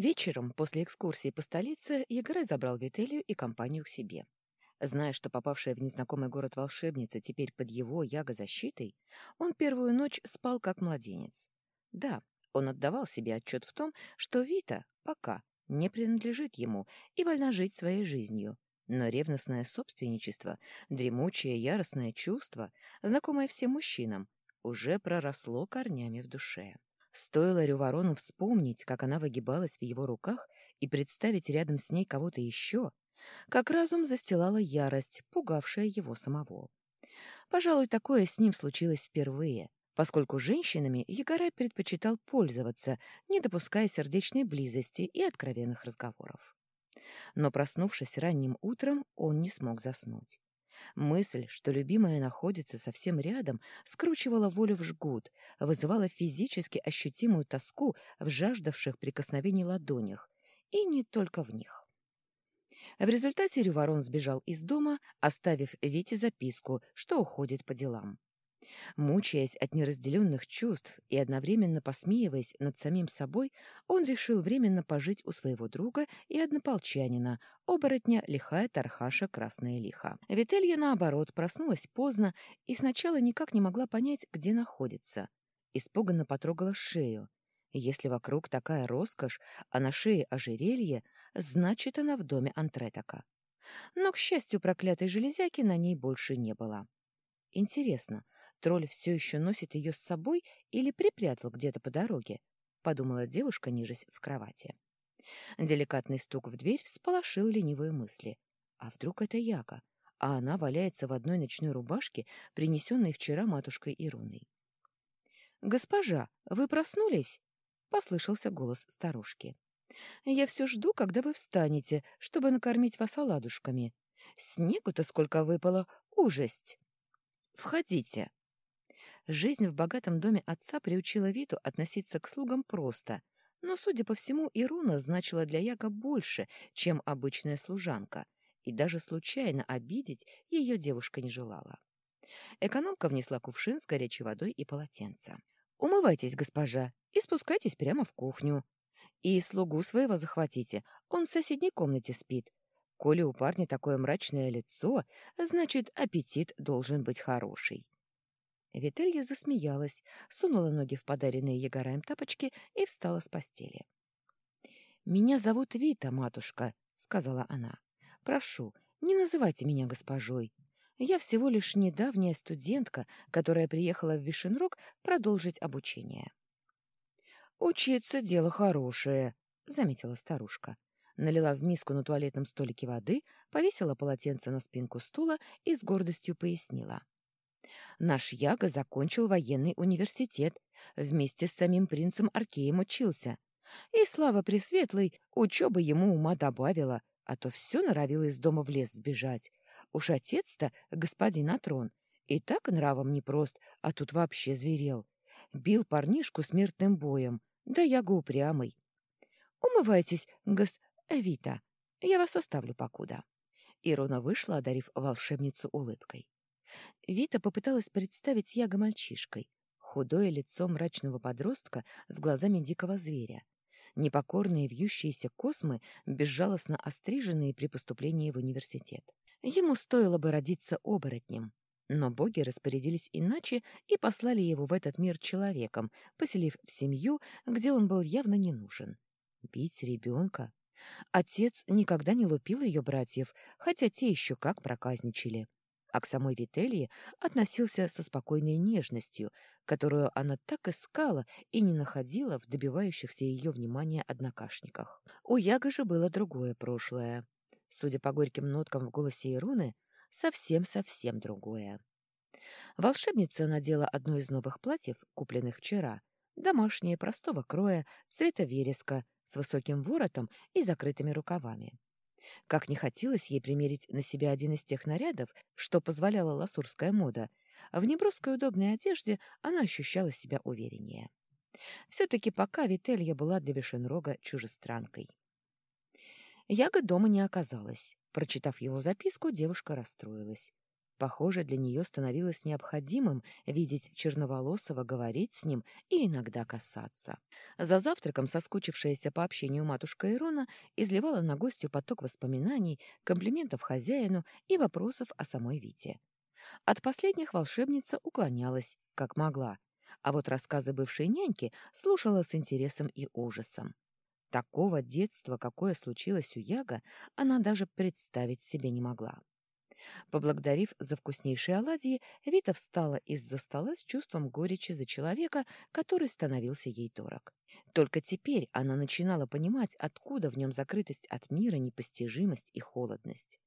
Вечером, после экскурсии по столице, Егорай забрал Вителию и компанию к себе. Зная, что попавшая в незнакомый город волшебница теперь под его яго-защитой, он первую ночь спал как младенец. Да, он отдавал себе отчет в том, что Вита пока не принадлежит ему и вольна жить своей жизнью. Но ревностное собственничество, дремучее яростное чувство, знакомое всем мужчинам, уже проросло корнями в душе. Стоило Рюворону вспомнить, как она выгибалась в его руках, и представить рядом с ней кого-то еще, как разум застилала ярость, пугавшая его самого. Пожалуй, такое с ним случилось впервые, поскольку женщинами Егорай предпочитал пользоваться, не допуская сердечной близости и откровенных разговоров. Но, проснувшись ранним утром, он не смог заснуть. Мысль, что любимая находится совсем рядом, скручивала волю в жгут, вызывала физически ощутимую тоску в жаждавших прикосновений ладонях, и не только в них. В результате Рюворон сбежал из дома, оставив Вите записку, что уходит по делам. Мучаясь от неразделенных чувств и одновременно посмеиваясь над самим собой, он решил временно пожить у своего друга и однополчанина, оборотня лихая Тархаша Красная Лиха. Вителья, наоборот, проснулась поздно и сначала никак не могла понять, где находится. Испуганно потрогала шею. Если вокруг такая роскошь, а на шее ожерелье, значит, она в доме Антретока. Но, к счастью, проклятой железяки на ней больше не было. Интересно, Тролль все еще носит ее с собой или припрятал где-то по дороге, — подумала девушка, нижась в кровати. Деликатный стук в дверь всполошил ленивые мысли. А вдруг это Яка, а она валяется в одной ночной рубашке, принесенной вчера матушкой Ируной. «Госпожа, вы проснулись?» — послышался голос старушки. «Я все жду, когда вы встанете, чтобы накормить вас оладушками. Снегу-то сколько выпало! Ужасть!» «Входите!» Жизнь в богатом доме отца приучила Виту относиться к слугам просто, но, судя по всему, Ируна значила для Яга больше, чем обычная служанка, и даже случайно обидеть ее девушка не желала. Экономка внесла кувшин с горячей водой и полотенце. «Умывайтесь, госпожа, и спускайтесь прямо в кухню. И слугу своего захватите, он в соседней комнате спит. Коли у парня такое мрачное лицо, значит, аппетит должен быть хороший». Вителья засмеялась, сунула ноги в подаренные Егораем тапочки и встала с постели. «Меня зовут Вита, матушка», — сказала она. «Прошу, не называйте меня госпожой. Я всего лишь недавняя студентка, которая приехала в Вишенрог продолжить обучение». «Учиться — дело хорошее», — заметила старушка. Налила в миску на туалетном столике воды, повесила полотенце на спинку стула и с гордостью пояснила. Наш Яга закончил военный университет, вместе с самим принцем Аркеем учился. И, слава Пресветлой, учеба ему ума добавила, а то все норовил из дома в лес сбежать. Уж отец-то, господин Атрон, и так нравом непрост, а тут вообще зверел. Бил парнишку смертным боем, да Яга упрямый. «Умывайтесь, гос... Вита, я вас оставлю покуда». Ирона вышла, одарив волшебницу улыбкой. Вита попыталась представить Яга мальчишкой. Худое лицо мрачного подростка с глазами дикого зверя. Непокорные вьющиеся космы, безжалостно остриженные при поступлении в университет. Ему стоило бы родиться оборотнем. Но боги распорядились иначе и послали его в этот мир человеком, поселив в семью, где он был явно не нужен. Бить ребенка? Отец никогда не лупил ее братьев, хотя те еще как проказничали а к самой Вителье относился со спокойной нежностью, которую она так искала и не находила в добивающихся ее внимания однокашниках. У Яга же было другое прошлое. Судя по горьким ноткам в голосе Ируны, совсем-совсем другое. Волшебница надела одно из новых платьев, купленных вчера, домашнее, простого кроя, цвета вереска, с высоким воротом и закрытыми рукавами. Как не хотелось ей примерить на себя один из тех нарядов, что позволяла ласурская мода, в неброской удобной одежде она ощущала себя увереннее. Все-таки пока Вителья была для Вишенрога чужестранкой. Яга дома не оказалась. Прочитав его записку, девушка расстроилась. Похоже, для нее становилось необходимым видеть черноволосого, говорить с ним и иногда касаться. За завтраком соскучившаяся по общению матушка Ирона изливала на гостью поток воспоминаний, комплиментов хозяину и вопросов о самой Вите. От последних волшебница уклонялась, как могла, а вот рассказы бывшей няньки слушала с интересом и ужасом. Такого детства, какое случилось у Яга, она даже представить себе не могла. Поблагодарив за вкуснейшие оладьи, Вита встала из-за стола с чувством горечи за человека, который становился ей дорог. Только теперь она начинала понимать, откуда в нем закрытость от мира, непостижимость и холодность.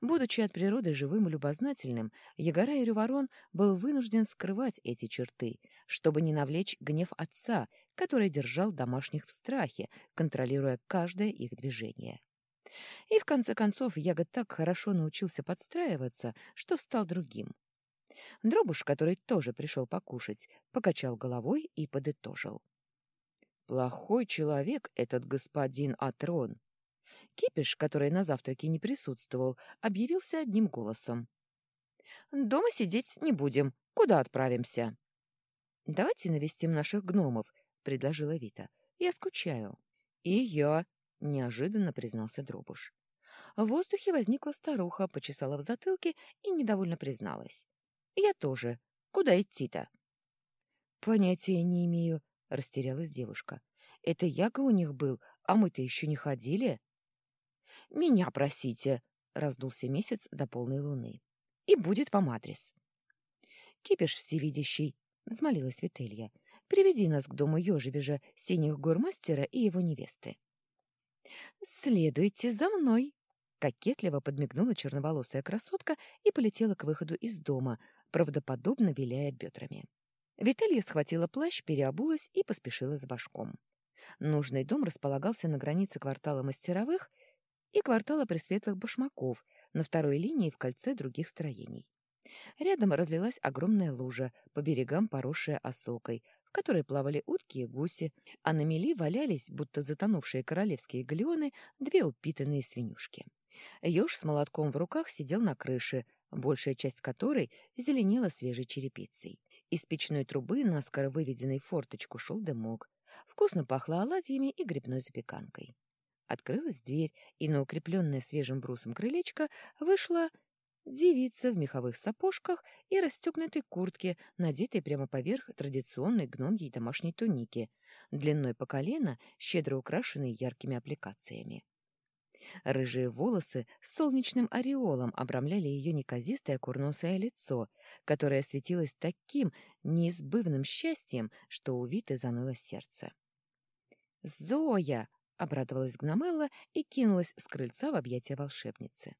Будучи от природы живым и любознательным, Ягора и Рюворон был вынужден скрывать эти черты, чтобы не навлечь гнев отца, который держал домашних в страхе, контролируя каждое их движение. И в конце концов Яга так хорошо научился подстраиваться, что стал другим. Дробуш, который тоже пришел покушать, покачал головой и подытожил. «Плохой человек этот господин Атрон. Кипиш, который на завтраке не присутствовал, объявился одним голосом. «Дома сидеть не будем. Куда отправимся?» «Давайте навестим наших гномов», — предложила Вита. «Я скучаю». «И я», — неожиданно признался Дробуш. В воздухе возникла старуха, почесала в затылке и недовольно призналась. «Я тоже. Куда идти-то?» «Понятия не имею», — растерялась девушка. «Это Яга у них был, а мы-то еще не ходили». «Меня просите», — раздулся месяц до полной луны. «И будет вам адрес». «Кипиш всевидящий», — взмолилась Вителья, — «приведи нас к дому Ёжевежа, синих гор мастера и его невесты». «Следуйте за мной», — кокетливо подмигнула черноволосая красотка и полетела к выходу из дома, правдоподобно виляя бедрами. Вителья схватила плащ, переобулась и поспешила с башком. Нужный дом располагался на границе квартала мастеровых и квартала Пресветлых Башмаков на второй линии в кольце других строений. Рядом разлилась огромная лужа, по берегам поросшая осокой, в которой плавали утки и гуси, а на мели валялись, будто затонувшие королевские галеоны, две упитанные свинюшки. Ёж с молотком в руках сидел на крыше, большая часть которой зеленела свежей черепицей. Из печной трубы, наскоро выведенной форточку, шел дымок. Вкусно пахло оладьями и грибной запеканкой. Открылась дверь, и на укрепленное свежим брусом крылечко вышла девица в меховых сапожках и расстегнутой куртке, надетой прямо поверх традиционной гномьей домашней туники, длиной по колено, щедро украшенной яркими аппликациями. Рыжие волосы с солнечным ореолом обрамляли ее неказистое курносое лицо, которое светилось таким неизбывным счастьем, что у Виты заныло сердце. «Зоя!» Обрадовалась Гномелла и кинулась с крыльца в объятия волшебницы.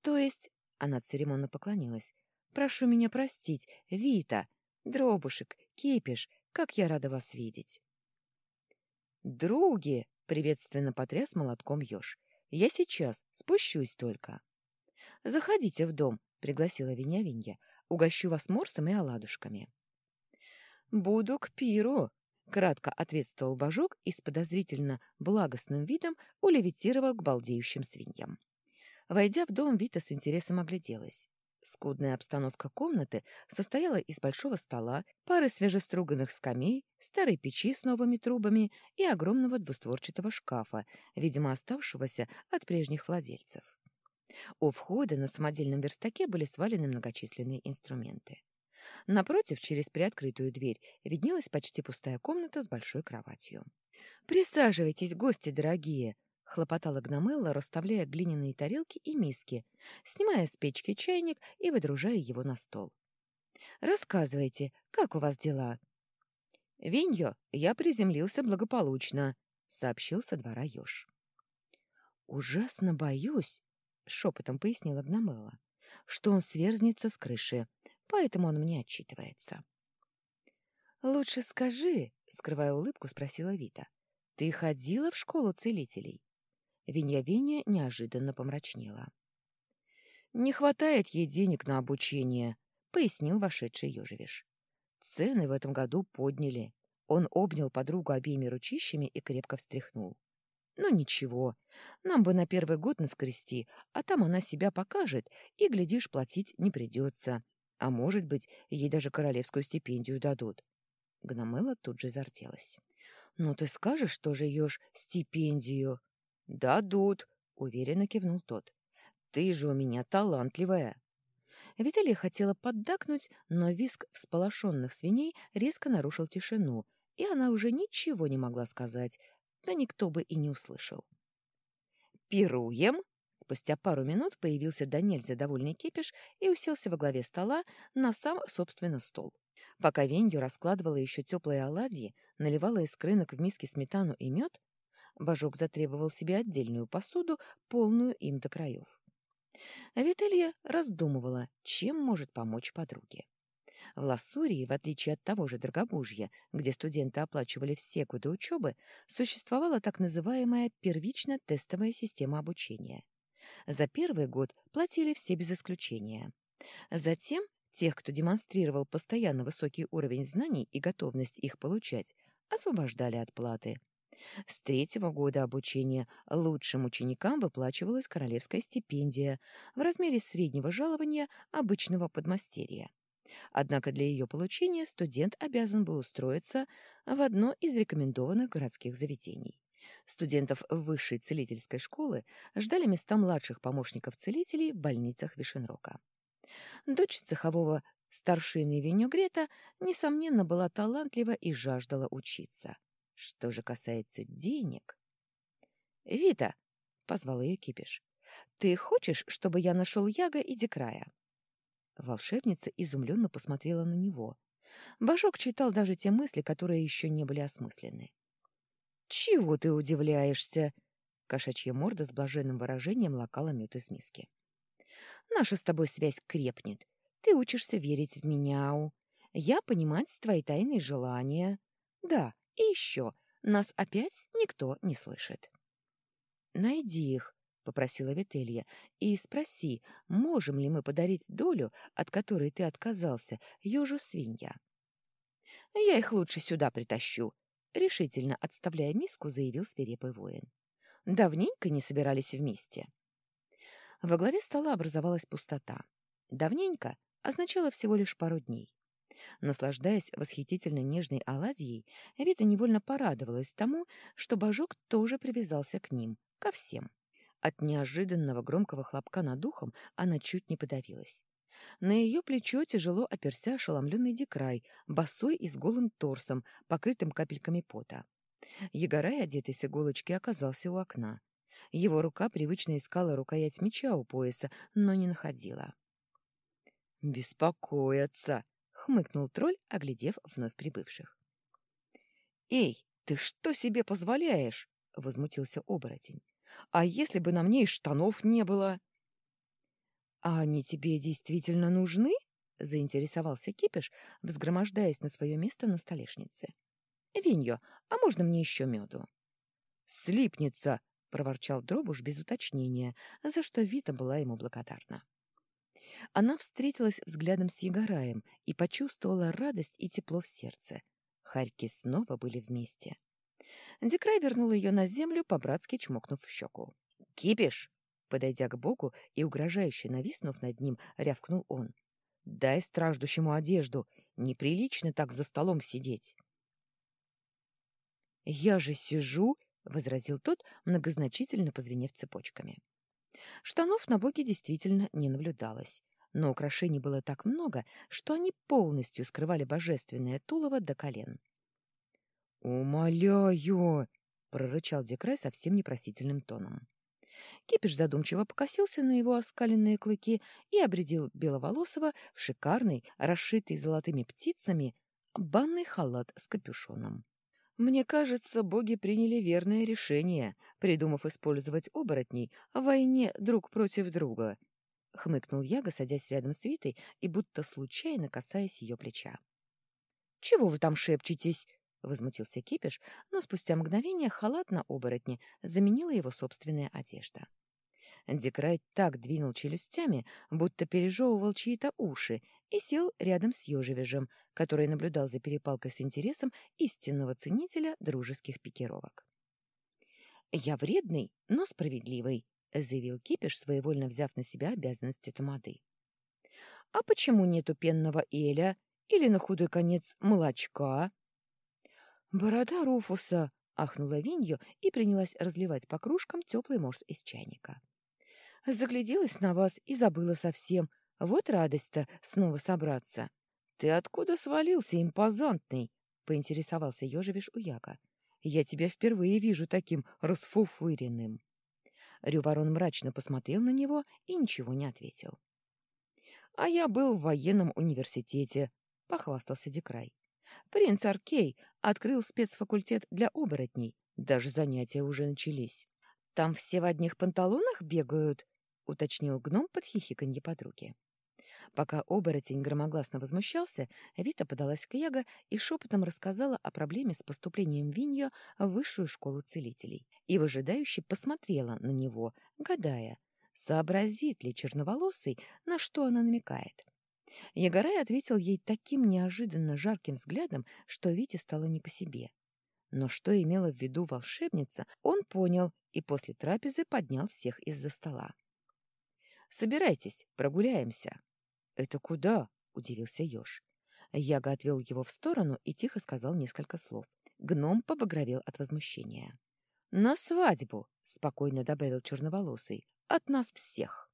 «То есть...» — она церемонно поклонилась. «Прошу меня простить, Вита, Дробушек, Кипиш, как я рада вас видеть!» «Други!» — приветственно потряс молотком еж. «Я сейчас, спущусь только». «Заходите в дом», — пригласила Виня-Винья. «Угощу вас морсом и оладушками». «Буду к пиру», Кратко ответствовал божок и с подозрительно благостным видом улевитировал к балдеющим свиньям. Войдя в дом, Вита с интересом огляделась. Скудная обстановка комнаты состояла из большого стола, пары свежеструганных скамей, старой печи с новыми трубами и огромного двустворчатого шкафа, видимо, оставшегося от прежних владельцев. У входа на самодельном верстаке были свалены многочисленные инструменты. Напротив, через приоткрытую дверь, виднелась почти пустая комната с большой кроватью. «Присаживайтесь, гости дорогие!» — хлопотала Гномелла, расставляя глиняные тарелки и миски, снимая с печки чайник и выдружая его на стол. «Рассказывайте, как у вас дела?» «Виньо, я приземлился благополучно», — сообщил со двора еж. «Ужасно боюсь», — шепотом пояснила Гномелла, — «что он сверзнется с крыши поэтому он мне отчитывается. «Лучше скажи», — скрывая улыбку, спросила Вита, — «ты ходила в школу целителей?» Винья-Винья неожиданно помрачнела. «Не хватает ей денег на обучение», — пояснил вошедший Ёжевиш. «Цены в этом году подняли». Он обнял подругу обеими ручищами и крепко встряхнул. Ну ничего, нам бы на первый год наскрести, а там она себя покажет, и, глядишь, платить не придется. А может быть, ей даже королевскую стипендию дадут. Гномела тут же зарделась. «Ну ты скажешь, что же ешь стипендию?» «Дадут», — уверенно кивнул тот. «Ты же у меня талантливая». Виталия хотела поддакнуть, но виск всполошенных свиней резко нарушил тишину, и она уже ничего не могла сказать, да никто бы и не услышал. «Пируем!» Спустя пару минут появился до нельзя довольный кипиш и уселся во главе стола на сам, собственно, стол. Пока Венью раскладывала еще теплые оладьи, наливала из крынок в миски сметану и мед, Божок затребовал себе отдельную посуду, полную им до краев. Вителья раздумывала, чем может помочь подруге. В Лассурии, в отличие от того же Драгобужья, где студенты оплачивали все годы учебы, существовала так называемая первично-тестовая система обучения. За первый год платили все без исключения. Затем тех, кто демонстрировал постоянно высокий уровень знаний и готовность их получать, освобождали от платы. С третьего года обучения лучшим ученикам выплачивалась королевская стипендия в размере среднего жалования обычного подмастерья. Однако для ее получения студент обязан был устроиться в одно из рекомендованных городских заведений. Студентов высшей целительской школы ждали места младших помощников целителей в больницах Вишенрока. Дочь цехового старшины Венюгрета, несомненно, была талантлива и жаждала учиться. Что же касается денег... — Вита, — позвал ее Кипиш, — ты хочешь, чтобы я нашел Яга и Декрая? Волшебница изумленно посмотрела на него. Башок читал даже те мысли, которые еще не были осмыслены. «Чего ты удивляешься?» Кошачья морда с блаженным выражением лакала мед из миски. «Наша с тобой связь крепнет. Ты учишься верить в меня. Я понимать твои тайные желания. Да, и еще, нас опять никто не слышит». «Найди их», — попросила Вителья, — «и спроси, можем ли мы подарить долю, от которой ты отказался, ежу свинья?» «Я их лучше сюда притащу», — решительно отставляя миску, заявил свирепый воин. «Давненько не собирались вместе». Во главе стола образовалась пустота. «Давненько» означало всего лишь пару дней. Наслаждаясь восхитительно нежной оладьей, Вита невольно порадовалась тому, что Божок тоже привязался к ним, ко всем. От неожиданного громкого хлопка над духом она чуть не подавилась. На ее плечо тяжело оперся ошеломленный дикрай, босой и с голым торсом, покрытым капельками пота. Егорай, одетый с иголочки, оказался у окна. Его рука привычно искала рукоять меча у пояса, но не находила. «Беспокоятся!» — хмыкнул тролль, оглядев вновь прибывших. «Эй, ты что себе позволяешь?» — возмутился оборотень. А если бы на мне и штанов не было? — А они тебе действительно нужны? — заинтересовался Кипиш, взгромождаясь на свое место на столешнице. — Виньо, а можно мне еще меду? — Слипнется! — проворчал Дробуш без уточнения, за что Вита была ему благодарна. Она встретилась взглядом с Егораем и почувствовала радость и тепло в сердце. Харьки снова были вместе. Дикрай вернул ее на землю, по-братски чмокнув в щеку. «Кипиш!» Подойдя к боку и угрожающе нависнув над ним, рявкнул он. «Дай страждущему одежду! Неприлично так за столом сидеть!» «Я же сижу!» — возразил тот, многозначительно позвенев цепочками. Штанов на боге действительно не наблюдалось, но украшений было так много, что они полностью скрывали божественное тулово до колен. «Умоляю!» — прорычал Декрай совсем непросительным тоном. Кипиш задумчиво покосился на его оскаленные клыки и обредил Беловолосого в шикарный, расшитый золотыми птицами, банный халат с капюшоном. «Мне кажется, боги приняли верное решение, придумав использовать оборотней в войне друг против друга», — хмыкнул Яга, садясь рядом с Витой и будто случайно касаясь ее плеча. «Чего вы там шепчетесь?» — возмутился Кипиш, но спустя мгновение халат на оборотне заменила его собственная одежда. Дикрай так двинул челюстями, будто пережевывал чьи-то уши, и сел рядом с Ёжевежем, который наблюдал за перепалкой с интересом истинного ценителя дружеских пикировок. Я вредный, но справедливый, заявил Кипиш, своевольно взяв на себя обязанности тамады. А почему нету пенного эля или на худой конец молочка? Борода Руфуса, ахнула Винью и принялась разливать по кружкам теплый морс из чайника. Загляделась на вас и забыла совсем. Вот радость-то снова собраться. Ты откуда свалился, импозантный? поинтересовался ежевиш у Яга. Я тебя впервые вижу таким расфуфыренным. Рюворон мрачно посмотрел на него и ничего не ответил. — А я был в военном университете, — похвастался Декрай. Принц Аркей открыл спецфакультет для оборотней. Даже занятия уже начались. Там все в одних панталонах бегают, — уточнил гном под хихиканье подруги. Пока оборотень громогласно возмущался, Вита подалась к Яго и шепотом рассказала о проблеме с поступлением Виньо в высшую школу целителей и выжидающе посмотрела на него, гадая, сообразит ли черноволосый, на что она намекает. Ягорай ответил ей таким неожиданно жарким взглядом, что Вите стало не по себе. Но что имела в виду волшебница, он понял и после трапезы поднял всех из-за стола. «Собирайтесь, прогуляемся». «Это куда?» — удивился еж. Яга отвел его в сторону и тихо сказал несколько слов. Гном побагровел от возмущения. «На свадьбу!» — спокойно добавил черноволосый. «От нас всех!»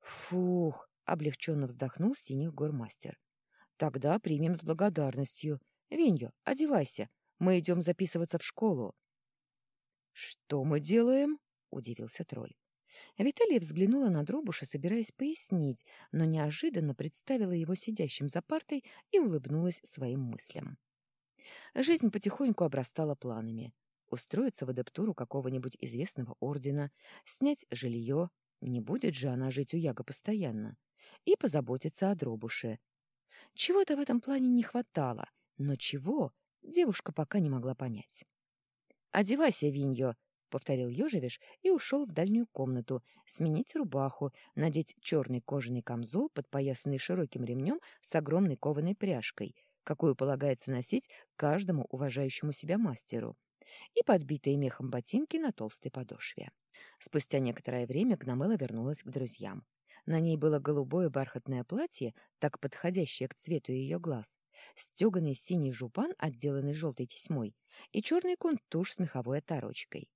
«Фух!» — облегченно вздохнул синих гормастер. «Тогда примем с благодарностью. Виньо, одевайся. Мы идем записываться в школу». «Что мы делаем?» — удивился тролль. Виталия взглянула на Дробуша, собираясь пояснить, но неожиданно представила его сидящим за партой и улыбнулась своим мыслям. Жизнь потихоньку обрастала планами. Устроиться в адаптуру какого-нибудь известного ордена, снять жилье, не будет же она жить у Яга постоянно, и позаботиться о Дробуше. Чего-то в этом плане не хватало, но чего, девушка пока не могла понять. «Одевайся, Виньо!» — повторил Ёжевиш и ушел в дальнюю комнату, сменить рубаху, надеть черный кожаный камзол, подпоясанный широким ремнем с огромной кованой пряжкой, какую полагается носить каждому уважающему себя мастеру, и подбитые мехом ботинки на толстой подошве. Спустя некоторое время Гномела вернулась к друзьям. На ней было голубое бархатное платье, так подходящее к цвету ее глаз, стеганый синий жупан, отделанный желтой тесьмой, и черный контуш с меховой оторочкой.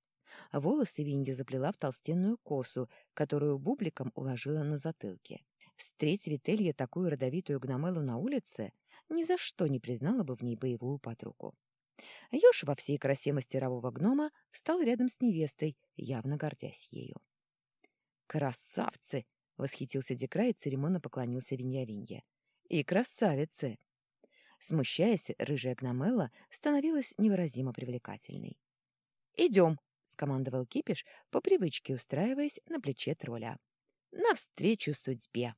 Волосы Винью заплела в толстенную косу, которую бубликом уложила на затылке. Встреть Вителья такую родовитую гномелу на улице, ни за что не признала бы в ней боевую подругу. Ёж во всей красе мастерового гнома встал рядом с невестой, явно гордясь ею. «Красавцы!» — восхитился Декрай и церемонно поклонился Винья-Винье. «И красавицы!» Смущаясь, рыжая гномела становилась невыразимо привлекательной. «Идем!» — скомандовал Кипиш, по привычке устраиваясь на плече тролля. «Навстречу судьбе!»